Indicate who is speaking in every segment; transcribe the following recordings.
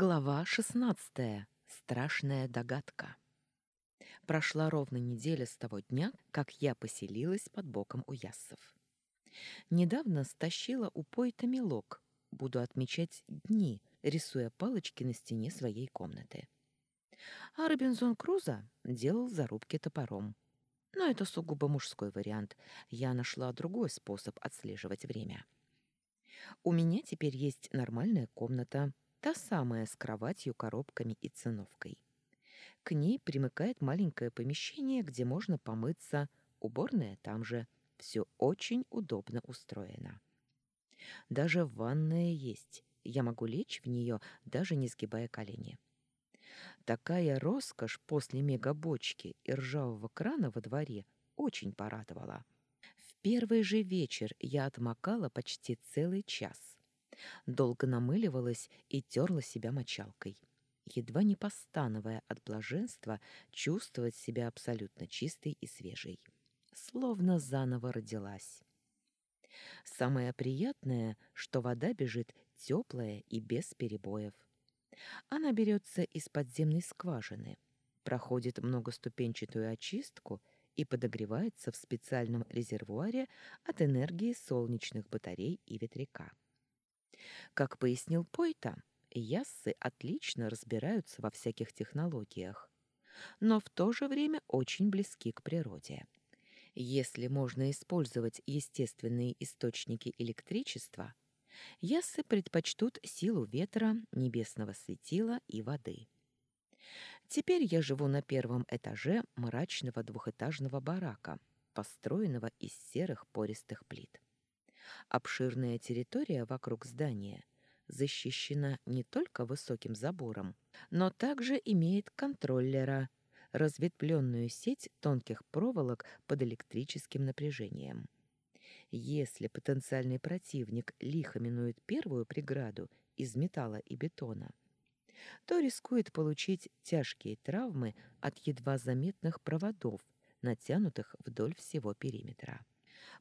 Speaker 1: Глава 16. Страшная догадка. Прошла ровно неделя с того дня, как я поселилась под боком у яссов. Недавно стащила у Пойта мелок. Буду отмечать дни, рисуя палочки на стене своей комнаты. А Робинзон Крузо делал зарубки топором. Но это сугубо мужской вариант. Я нашла другой способ отслеживать время. У меня теперь есть нормальная комната, Та самая с кроватью, коробками и циновкой. К ней примыкает маленькое помещение, где можно помыться, уборная там же. Все очень удобно устроено. Даже ванная есть. Я могу лечь в нее, даже не сгибая колени. Такая роскошь после мегабочки и ржавого крана во дворе очень порадовала. В первый же вечер я отмокала почти целый час. Долго намыливалась и терла себя мочалкой, едва не постановая от блаженства чувствовать себя абсолютно чистой и свежей. Словно заново родилась. Самое приятное, что вода бежит теплая и без перебоев. Она берется из подземной скважины, проходит многоступенчатую очистку и подогревается в специальном резервуаре от энергии солнечных батарей и ветряка. Как пояснил Пойта, яссы отлично разбираются во всяких технологиях, но в то же время очень близки к природе. Если можно использовать естественные источники электричества, яссы предпочтут силу ветра, небесного светила и воды. Теперь я живу на первом этаже мрачного двухэтажного барака, построенного из серых пористых плит. Обширная территория вокруг здания защищена не только высоким забором, но также имеет контроллера, разветвленную сеть тонких проволок под электрическим напряжением. Если потенциальный противник лихо минует первую преграду из металла и бетона, то рискует получить тяжкие травмы от едва заметных проводов, натянутых вдоль всего периметра.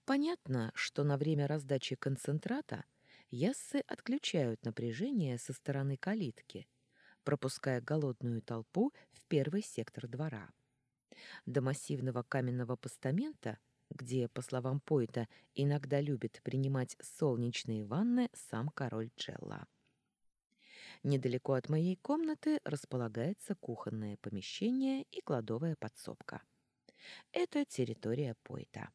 Speaker 1: Понятно, что на время раздачи концентрата яссы отключают напряжение со стороны калитки, пропуская голодную толпу в первый сектор двора. До массивного каменного постамента, где, по словам Пойта, иногда любит принимать солнечные ванны сам король Джелла. Недалеко от моей комнаты располагается кухонное помещение и кладовая подсобка. Это территория Пойта.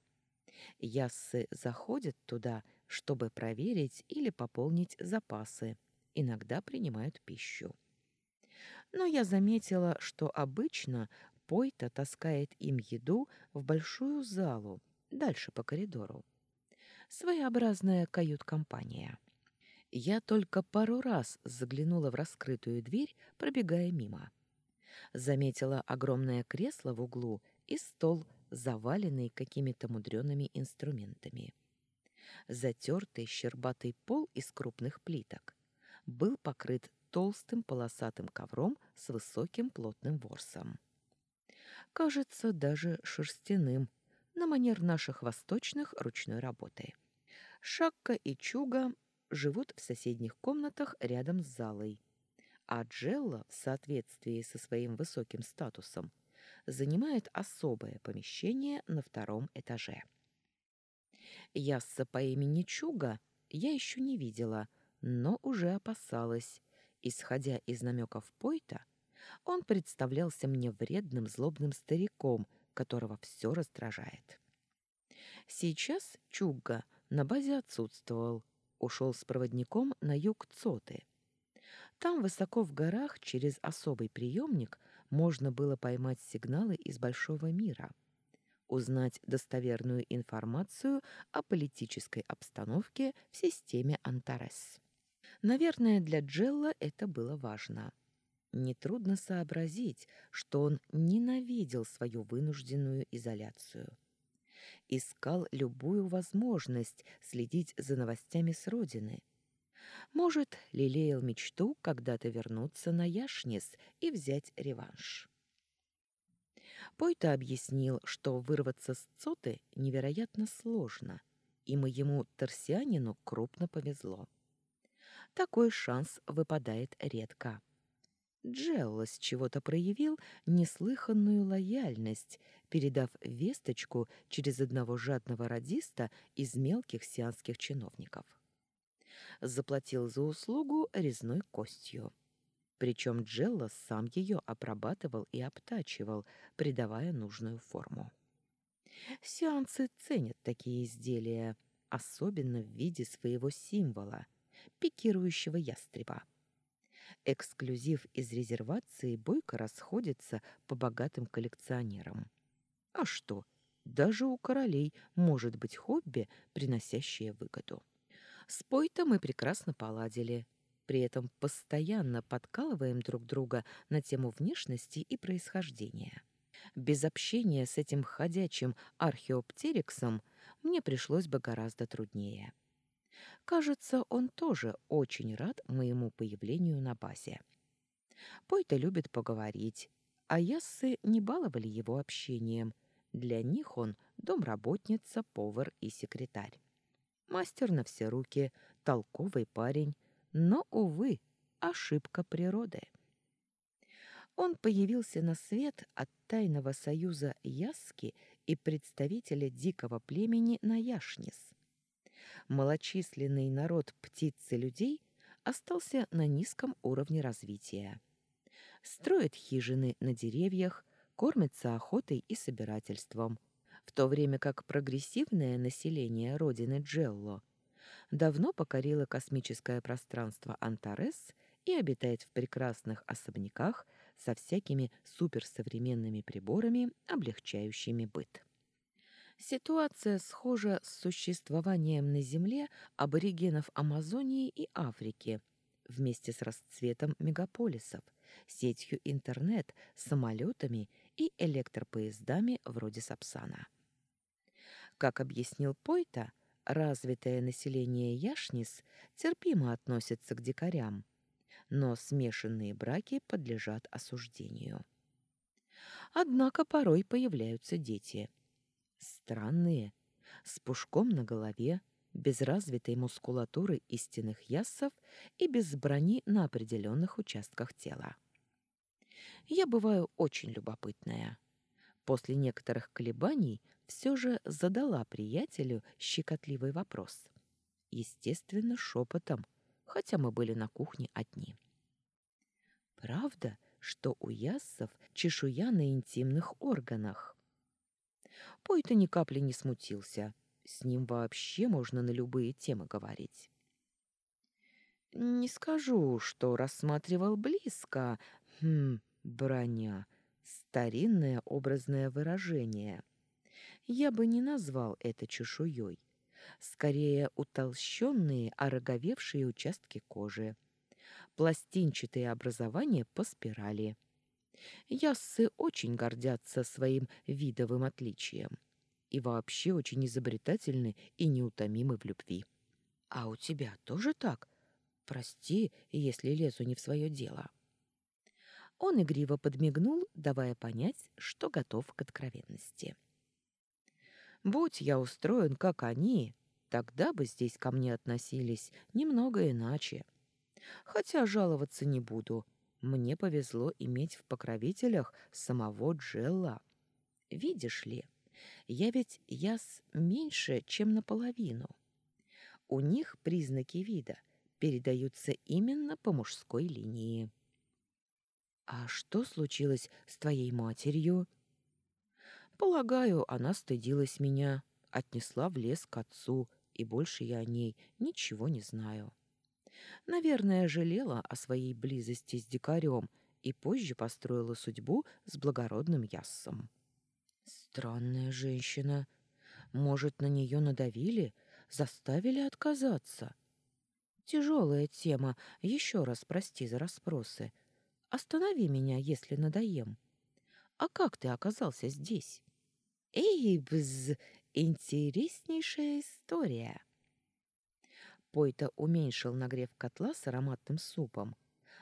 Speaker 1: Яссы заходят туда, чтобы проверить или пополнить запасы, иногда принимают пищу. Но я заметила, что обычно Пойта таскает им еду в большую залу, дальше по коридору. Своеобразная кают-компания. Я только пару раз заглянула в раскрытую дверь, пробегая мимо. Заметила огромное кресло в углу и стол заваленный какими-то мудреными инструментами. Затертый щербатый пол из крупных плиток был покрыт толстым полосатым ковром с высоким плотным ворсом. Кажется, даже шерстяным, на манер наших восточных ручной работы. Шакка и Чуга живут в соседних комнатах рядом с залой, а Джелла, в соответствии со своим высоким статусом, занимает особое помещение на втором этаже. Ясса по имени Чуга я еще не видела, но уже опасалась. Исходя из намеков Пойта, он представлялся мне вредным злобным стариком, которого все раздражает. Сейчас Чуга на базе отсутствовал, ушел с проводником на юг Цоты. Там, высоко в горах, через особый приемник – можно было поймать сигналы из большого мира, узнать достоверную информацию о политической обстановке в системе Антарес. Наверное, для Джелла это было важно. Нетрудно сообразить, что он ненавидел свою вынужденную изоляцию. Искал любую возможность следить за новостями с родины – может, лелеял мечту когда-то вернуться на Яшнис и взять реванш. Пойта объяснил, что вырваться с Цоты невероятно сложно, и моему торсианину крупно повезло. Такой шанс выпадает редко, Джеллос чего-то проявил неслыханную лояльность, передав весточку через одного жадного радиста из мелких сианских чиновников. Заплатил за услугу резной костью. Причем Джеллос сам ее обрабатывал и обтачивал, придавая нужную форму. Сеансы ценят такие изделия, особенно в виде своего символа — пикирующего ястреба. Эксклюзив из резервации бойко расходится по богатым коллекционерам. А что, даже у королей может быть хобби, приносящее выгоду. С Пойто мы прекрасно поладили, при этом постоянно подкалываем друг друга на тему внешности и происхождения. Без общения с этим ходячим археоптериксом мне пришлось бы гораздо труднее. Кажется, он тоже очень рад моему появлению на базе. Пойта любит поговорить, а яссы не баловали его общением. Для них он домработница, повар и секретарь. Мастер на все руки, толковый парень, но, увы, ошибка природы. Он появился на свет от тайного союза Яски и представителя дикого племени Наяшнис малочисленный народ птиц и людей остался на низком уровне развития. Строит хижины на деревьях, кормится охотой и собирательством, в то время как прогрессивное население родины Джелло давно покорило космическое пространство Антарес и обитает в прекрасных особняках со всякими суперсовременными приборами, облегчающими быт. Ситуация схожа с существованием на Земле аборигенов Амазонии и Африки вместе с расцветом мегаполисов, сетью интернет, самолетами и электропоездами вроде Сапсана. Как объяснил Пойта, развитое население Яшнис терпимо относится к дикарям, но смешанные браки подлежат осуждению. Однако порой появляются дети – Странные, с пушком на голове, без развитой мускулатуры истинных яссов и без брони на определенных участках тела. Я бываю очень любопытная. После некоторых колебаний все же задала приятелю щекотливый вопрос. Естественно, шепотом, хотя мы были на кухне одни. «Правда, что у яссов чешуя на интимных органах?» Пойта ни капли не смутился. С ним вообще можно на любые темы говорить. Не скажу, что рассматривал близко. Хм, броня. Старинное образное выражение. Я бы не назвал это чешуей. Скорее, утолщенные, ороговевшие участки кожи. Пластинчатые образования по спирали — Яссы очень гордятся своим видовым отличием и вообще очень изобретательны и неутомимы в любви. А у тебя тоже так? Прости, если лезу не в свое дело. Он игриво подмигнул, давая понять, что готов к откровенности. Будь я устроен, как они, тогда бы здесь ко мне относились немного иначе. Хотя жаловаться не буду, мне повезло иметь в покровителях самого Джелла. Видишь ли, я ведь яс меньше, чем наполовину. У них признаки вида передаются именно по мужской линии. А что случилось с твоей матерью? Полагаю, она стыдилась меня, отнесла в лес к отцу, и больше я о ней ничего не знаю. Наверное, жалела о своей близости с дикарем и позже построила судьбу с благородным яссом. Странная женщина. Может, на нее надавили, заставили отказаться? Тяжелая тема, еще раз прости за расспросы. Останови меня, если надоем. А как ты оказался здесь? Эй, бз, интереснейшая история. Пойта уменьшил нагрев котла с ароматным супом,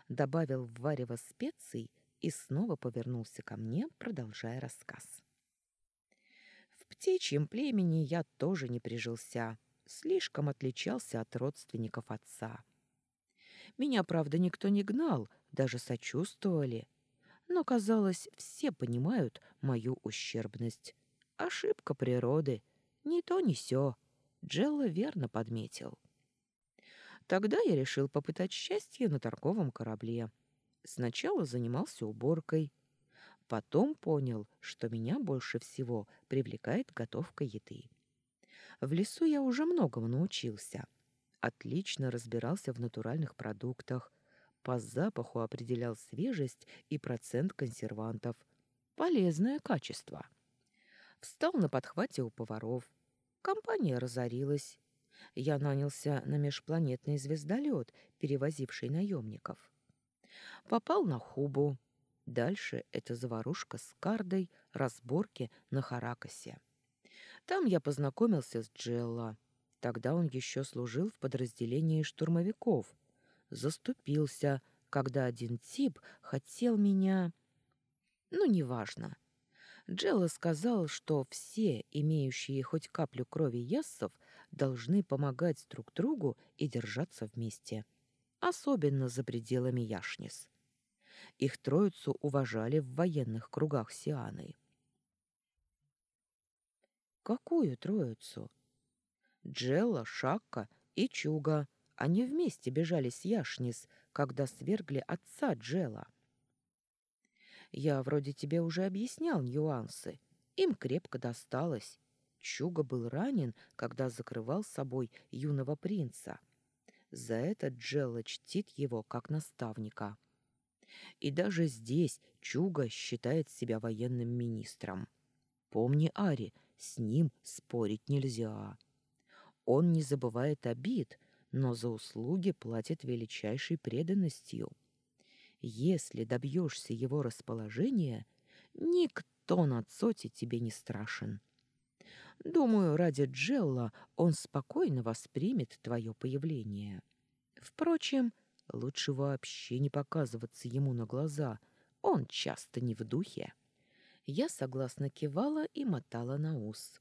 Speaker 1: добавил в варево специй и снова повернулся ко мне, продолжая рассказ. В птичьем племени я тоже не прижился, слишком отличался от родственников отца. Меня, правда, никто не гнал, даже сочувствовали. Но, казалось, все понимают мою ущербность. Ошибка природы. Ни то, ни сё. Джелла верно подметил. Тогда я решил попытать счастье на торговом корабле. Сначала занимался уборкой. Потом понял, что меня больше всего привлекает готовка еды. В лесу я уже многому научился. Отлично разбирался в натуральных продуктах. По запаху определял свежесть и процент консервантов. Полезное качество. Встал на подхвате у поваров. Компания разорилась. Я нанялся на межпланетный звездолет, перевозивший наемников. Попал на Хубу. Дальше это заварушка с кардой, разборки на Харакасе. Там я познакомился с Джелла. Тогда он еще служил в подразделении штурмовиков. Заступился, когда один тип хотел меня... Ну, неважно. Джелла сказал, что все, имеющие хоть каплю крови яссов, должны помогать друг другу и держаться вместе. Особенно за пределами Яшнис. Их троицу уважали в военных кругах Сианы. Какую троицу? Джелла, Шакка и Чуга. Они вместе бежали с Яшнис, когда свергли отца Джела. Я вроде тебе уже объяснял нюансы. Им крепко досталось. Чуга был ранен, когда закрывал собой юного принца. За это Джелла чтит его как наставника. И даже здесь Чуга считает себя военным министром. Помни, Ари, с ним спорить нельзя. Он не забывает обид, но за услуги платит величайшей преданностью. Если добьешься его расположения, никто на Цоте тебе не страшен. Думаю, ради Джелла он спокойно воспримет твое появление. Впрочем, лучше вообще не показываться ему на глаза, он часто не в духе. Я согласно кивала и мотала на ус.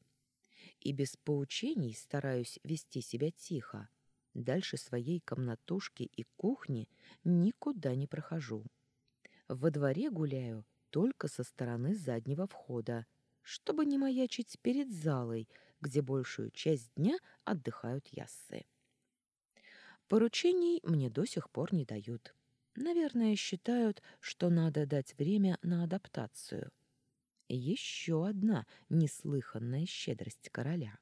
Speaker 1: И без поучений стараюсь вести себя тихо. Дальше своей комнатушки и кухни никуда не прохожу. Во дворе гуляю только со стороны заднего входа, чтобы не маячить перед залой, где большую часть дня отдыхают яссы. Поручений мне до сих пор не дают. Наверное, считают, что надо дать время на адаптацию. Еще одна неслыханная щедрость короля.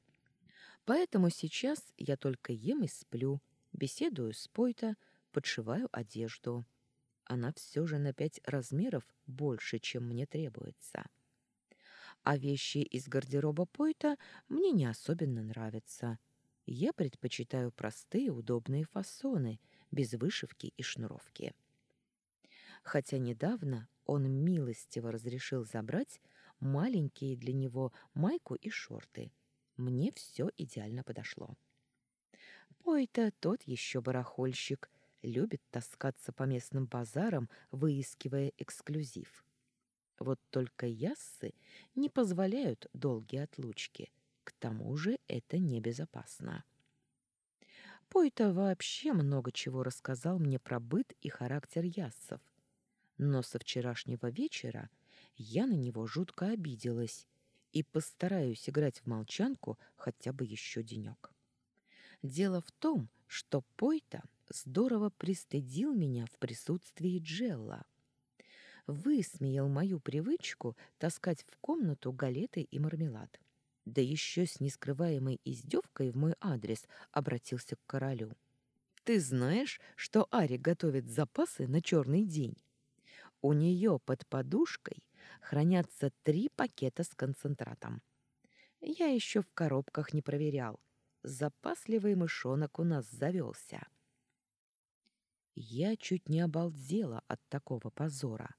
Speaker 1: Поэтому сейчас я только ем и сплю, беседую с Пойта, подшиваю одежду. Она все же на пять размеров больше, чем мне требуется. А вещи из гардероба Пойта мне не особенно нравятся. Я предпочитаю простые удобные фасоны, без вышивки и шнуровки. Хотя недавно он милостиво разрешил забрать маленькие для него майку и шорты. Мне все идеально подошло. Пой-то тот еще барахольщик, любит таскаться по местным базарам, выискивая эксклюзив. Вот только яссы не позволяют долгие отлучки. К тому же это небезопасно. Пойта вообще много чего рассказал мне про быт и характер яссов. Но со вчерашнего вечера я на него жутко обиделась и постараюсь играть в молчанку хотя бы еще денек. Дело в том, что Пойта здорово пристыдил меня в присутствии Джелла. Высмеял мою привычку таскать в комнату галеты и мармелад. Да еще с нескрываемой издевкой в мой адрес обратился к королю. «Ты знаешь, что Ари готовит запасы на черный день? У нее под подушкой хранятся три пакета с концентратом. Я еще в коробках не проверял. Запасливый мышонок у нас завелся. Я чуть не обалдела от такого позора.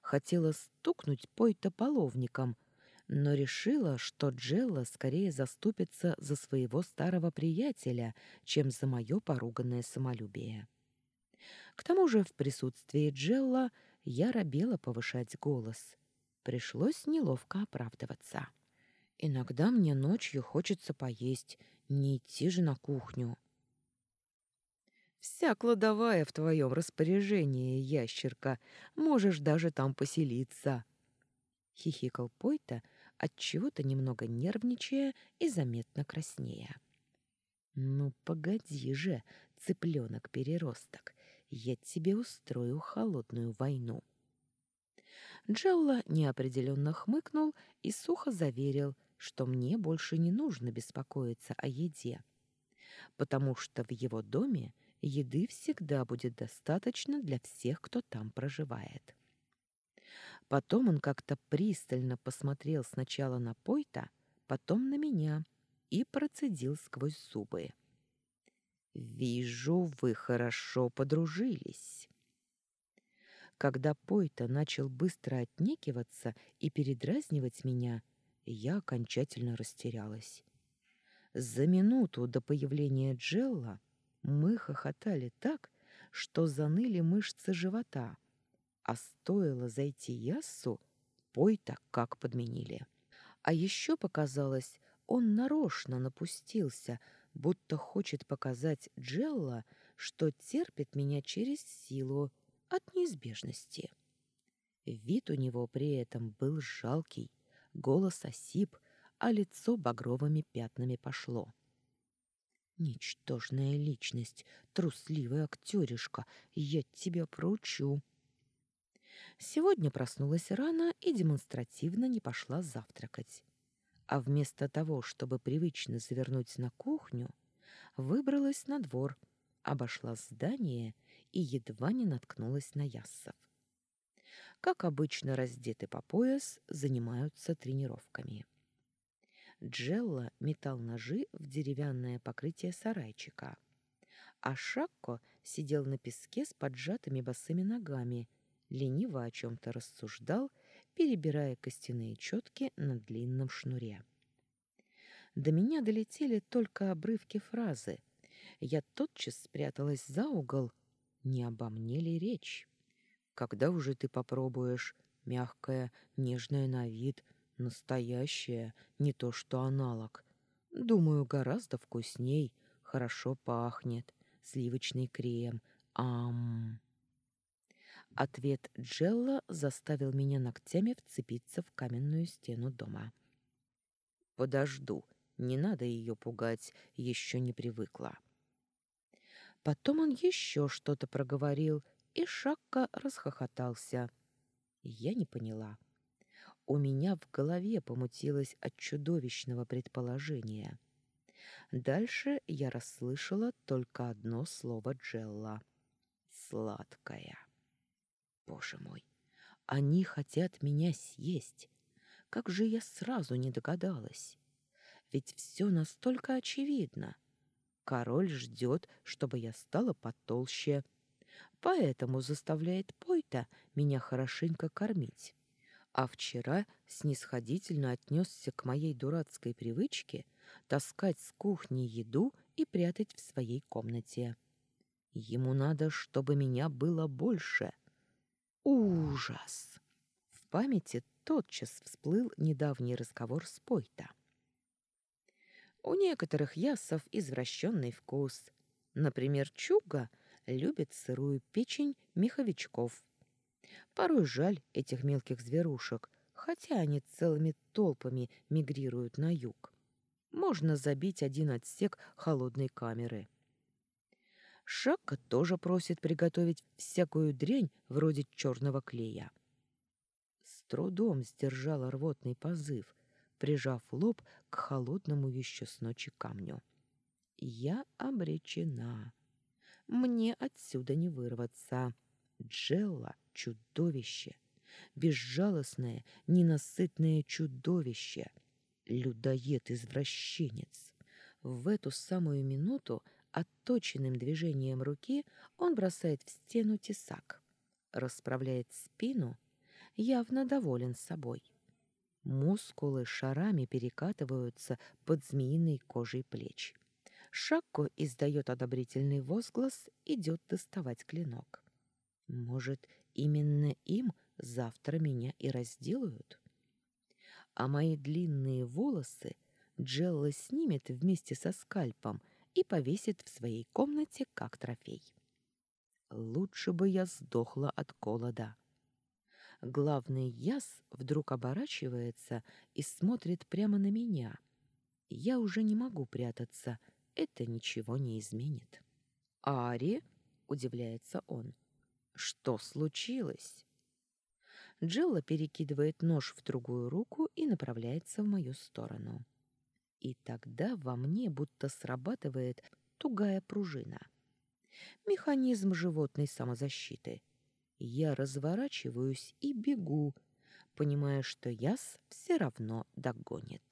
Speaker 1: Хотела стукнуть Пойта половником, но решила, что Джелла скорее заступится за своего старого приятеля, чем за мое поруганное самолюбие. К тому же в присутствии Джелла я робела повышать голос. Пришлось неловко оправдываться. Иногда мне ночью хочется поесть, не идти же на кухню. Вся кладовая в твоем распоряжении, ящерка. Можешь даже там поселиться. Хихикал Пойта, отчего-то немного нервничая и заметно краснея. Ну, погоди же, цыпленок-переросток, я тебе устрою холодную войну. Джелла неопределенно хмыкнул и сухо заверил, что мне больше не нужно беспокоиться о еде, потому что в его доме еды всегда будет достаточно для всех, кто там проживает. Потом он как-то пристально посмотрел сначала на Пойта, потом на меня и процедил сквозь зубы. «Вижу, вы хорошо подружились». Когда Пойта начал быстро отнекиваться и передразнивать меня, я окончательно растерялась. За минуту до появления Джелла мы хохотали так, что заныли мышцы живота, а стоило зайти Яссу, пой-то как подменили. А еще показалось, он нарочно напустился, будто хочет показать Джелла, что терпит меня через силу от неизбежности. Вид у него при этом был жалкий, голос осип, а лицо багровыми пятнами пошло. «Ничтожная личность, трусливый актеришка, я тебя проучу!» Сегодня проснулась рано и демонстративно не пошла завтракать. А вместо того, чтобы привычно завернуть на кухню, выбралась на двор, обошла здание и едва не наткнулась на яссов как обычно раздеты по пояс, занимаются тренировками. Джелла метал ножи в деревянное покрытие сарайчика, а Шакко сидел на песке с поджатыми босыми ногами, лениво о чем-то рассуждал, перебирая костяные четки на длинном шнуре. До меня долетели только обрывки фразы. Я тотчас спряталась за угол. Не обо мне ли речь? Когда уже ты попробуешь? Мягкая, нежная на вид, настоящая, не то что аналог. Думаю, гораздо вкусней, хорошо пахнет. Сливочный крем. Ам. Ответ Джелла заставил меня ногтями вцепиться в каменную стену дома. Подожду, не надо ее пугать, еще не привыкла. Потом он еще что-то проговорил, и Шакка расхохотался. Я не поняла. У меня в голове помутилось от чудовищного предположения. Дальше я расслышала только одно слово Джелла. Сладкая. Боже мой, они хотят меня съесть. Как же я сразу не догадалась? Ведь все настолько очевидно. Король ждет, чтобы я стала потолще, поэтому заставляет Пойта меня хорошенько кормить. А вчера снисходительно отнесся к моей дурацкой привычке таскать с кухни еду и прятать в своей комнате. Ему надо, чтобы меня было больше. Ужас! В памяти тотчас всплыл недавний разговор с Пойта. У некоторых ясов извращенный вкус. Например, чуга — любит сырую печень меховичков. Порой жаль этих мелких зверушек, хотя они целыми толпами мигрируют на юг. Можно забить один отсек холодной камеры. Шакка тоже просит приготовить всякую дрянь вроде черного клея. С трудом сдержала рвотный позыв, прижав лоб к холодному еще с ночи камню. Я обречена. Мне отсюда не вырваться. Джелла — чудовище. Безжалостное, ненасытное чудовище. Людоед-извращенец. В эту самую минуту отточенным движением руки он бросает в стену тесак. Расправляет спину, явно доволен собой. Мускулы шарами перекатываются под змеиной кожей плеч. Шакко издает одобрительный возглас, идет доставать клинок. Может, именно им завтра меня и разделают? А мои длинные волосы Джелла снимет вместе со скальпом и повесит в своей комнате как трофей. Лучше бы я сдохла от голода. Главный яс вдруг оборачивается и смотрит прямо на меня. Я уже не могу прятаться, это ничего не изменит. «Ари?» — удивляется он. «Что случилось?» Джилла перекидывает нож в другую руку и направляется в мою сторону. И тогда во мне будто срабатывает тугая пружина. Механизм животной самозащиты. Я разворачиваюсь и бегу, понимая, что яс все равно догонит.